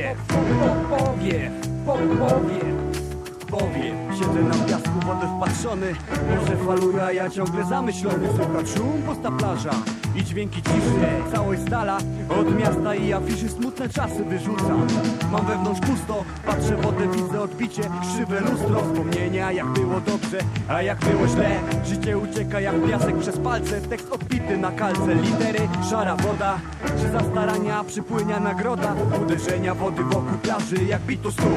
powiew, po, po, powiew, po, powiew. Powiem, siedzę na piasku, wodę wpatrzony Morze faluje, a ja ciągle zamyślony. Słychać szum, pusta plaża i dźwięki ciszy Całość stala od miasta i afiszy Smutne czasy wyrzucam Mam wewnątrz pusto, patrzę wodę, widzę odbicie Krzywe lustro, wspomnienia jak było dobrze, a jak było źle. Życie ucieka jak piasek przez palce Tekst odbity na kalce, litery, szara woda Czy za starania przypłynia nagroda. Uderzenia wody wokół plaży jak bitu stół.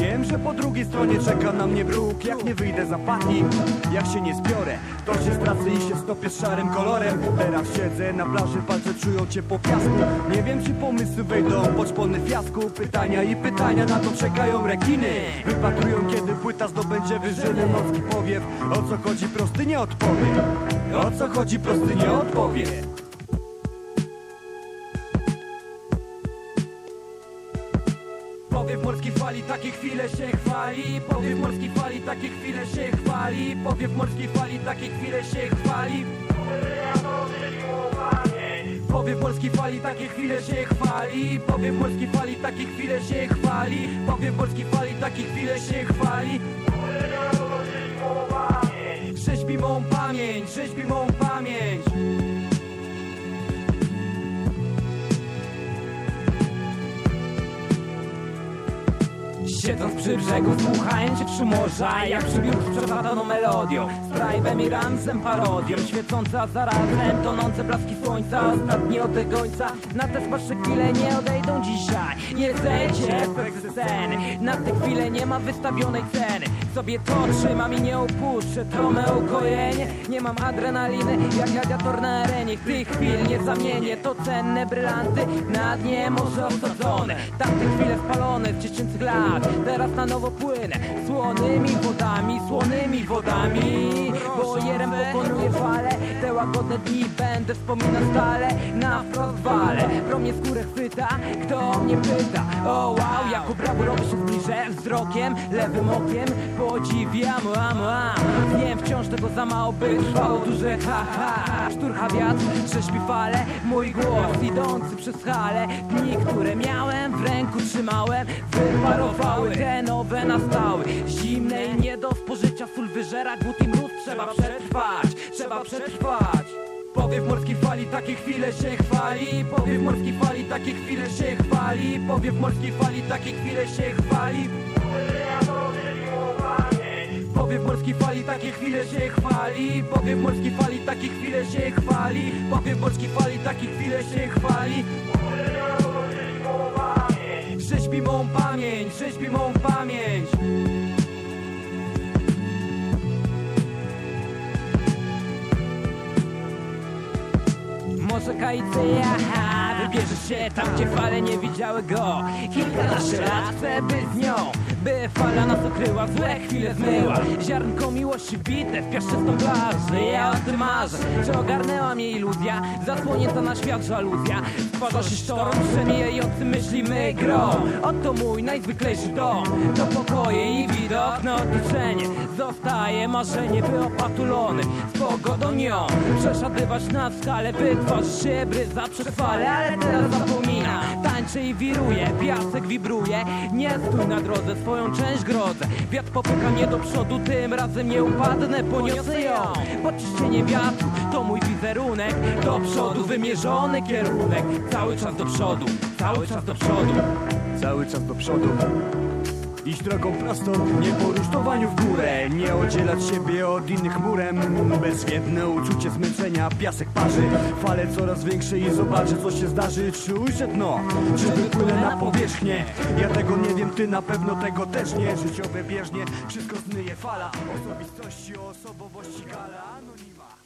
Wiem, że po drugiej stronie czeka na mnie bruk Jak nie wyjdę za pani, jak się nie zbiorę. To się stracę i się stopię z szarym kolorem. Teraz siedzę na plaży, palce czują cię po piasku. Nie wiem czy pomysły wejdą pod szpony fiasku. Pytania i pytania, na to czekają rekiny. Wypatrują kiedy płyta zdobędzie wyżyny Morski powiew, o co chodzi prosty nie odpowie. O co chodzi prosty nie odpowie. Powiew morskiej fali, takie chwile się chwali. Powiew morskiej fali, takie chwile się chwali. Powiew morskiej fali, takie chwile się chwali Powiew morskiej fali, takie chwile się chwali. Powiew morskiej fali, takie chwile się chwali. Powiew morskiej fali, takie chwile się chwali. Rzeźbi mą pamięć, rzeźbi mą pamięć Siedząc przy brzegu, słuchając się przy morza Jak przybiór z przewrataną melodią. Z Prive'em i Ramsem parodią Świecąca zarazem, tonące blaski słońca Ostatni od Na te spadsze chwile nie odejdą dzisiaj. Nie zejdzie efekt sceny Na te chwile nie ma wystawionej ceny. Sobie to trzymam i nie opuszczę To me ukojenie Nie mam adrenaliny jak gladiator na arenie. Tych chwil nie zamienię To cenne brylanty. Na dnie morze osadzone. Chwile spalone z dziecięcych lat. Teraz na nowo płynę Słonymi wodami, słonymi wodami Bojerem pokonuję fale Te łagodne dni będę wspominał stale Na wprost wale Pro mnie skórę chwyta Kto mnie pyta. O wow, jak braburowy się zbliżę Wzrokiem, lewym okiem Podziwiam, am, am Wiem wciąż tego za mało by trwało duże ha ha. Szturcha wiatr, rzeźbi fale Mój głos idący przez hale. Dni, które miałem w ręku trzymałem Wyparowały, te nowe nastały Zimne i nie do spożycia. Sól wyżera, głód i mróz Trzeba przetrwać, trzeba przetrwać Powiew morskiej fali, takie chwile się chwali. Powiew morskiej fali, takie chwile się chwali. Powiew morskiej fali, takie chwile się chwali. Powiew morskiej fali, takie chwile się chwali. Powiew morskiej fali, takie chwile się chwali. Powiew morskiej fali, takie chwile się chwali. Rzeźbi mą pamięć, rzeźbi mą pamięć Może Kaiceja Wybierzesz się tam, gdzie fale nie widziały go. Kilkanaście lat chcę być z nią By fala nas okryła, złe chwile zmyła. Ziarnko miłości bite w piaszczystą plażę. Ja o tym marzę, że ogarnęła mnie iluzja. Zasłonięta na świat żaluzja. Stwarza się sztorm, przemijający myśli my grom Oto mój najzwyklejszy dom. To pokoje i widok na otoczenie. Zostaje marzenie, by opatulony Z pogodą nią. Przeszadywać na skalę, by tworzyć się bryza przez fale Ale teraz Tańczy i wiruje, piasek wibruje. Nie stój na drodze, swoją część grodzę. Wiatr popycha mnie do przodu, tym razem nie upadnę Poniosę ją, podciśnienie wiatru To mój wizerunek, do przodu wymierzony kierunek. Cały czas do przodu, cały czas do przodu. Cały czas do przodu Iść drogą prostą, nie po rusztowaniu w górę. Nie oddzielać siebie od innych murem. Bezwiedne uczucie zmęczenia, piasek parzy. Fale coraz większe i zobaczę co się zdarzy. Czy ujrzę dno, czy wypłynę na powierzchnię? Ja tego nie wiem, ty na pewno tego też nie. Życiowe bieżnie, wszystko zmyje fala. Osobistości, osobowości gala anonima